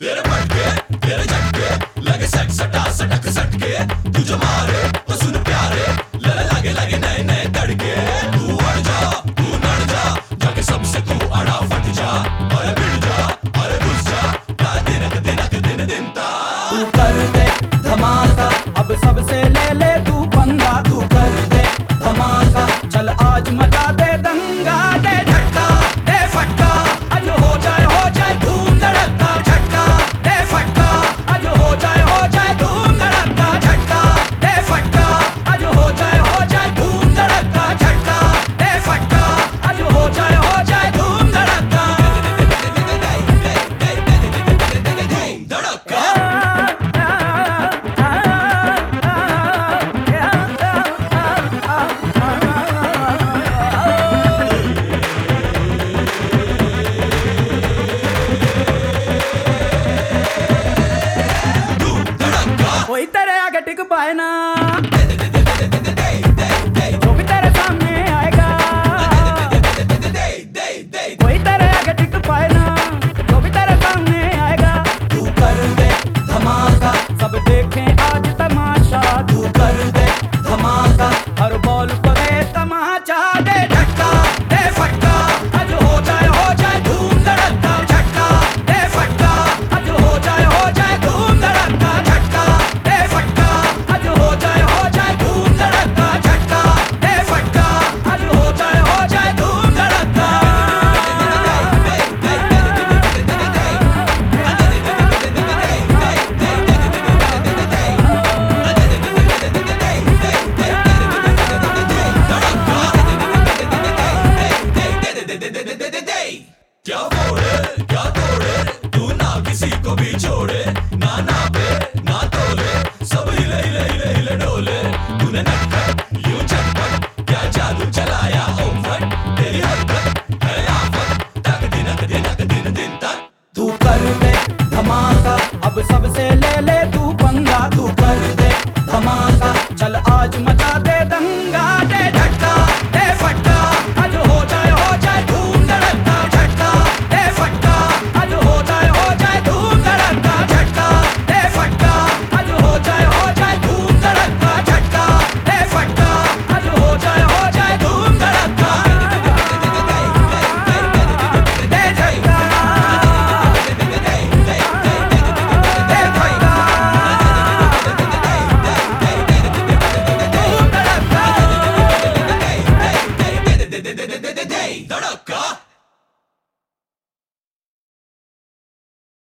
तेरे पटके तेरे झटके लगे सट सटा, सटक सटके। तू जो मारे तो सुन प्यारे। लगे लगे लगे नए नए तड़के। तू अड़ जा, तू नड़ जा, जाके सबसे तू अड़ा फट जा। अरे भिड़ जा, अरे घुस जा ता दिनक दिनक, दिन दिन ता। तू कर दे धमाका, अब सबसे ले ले तू पंगा। तू कर दे धमाका, चल आज मचा दे दंगा। कोई तेरे आगे क्या फोड़े क्या तोड़े? तू ना किसी को भी छोड़े, ना नापे, ना तोले। सब हिले हिले हिले हिले डोले। तूने नटखट, यूँ झटपट क्या जादू चलाया ओम तेरी हरकत है आफत। तक दिनक दिनक दिन दिन तक। तू कर दे धमाका, अब सबसे ले ले तू पंगा। तू कर दे धमाका, चल आज मचा दे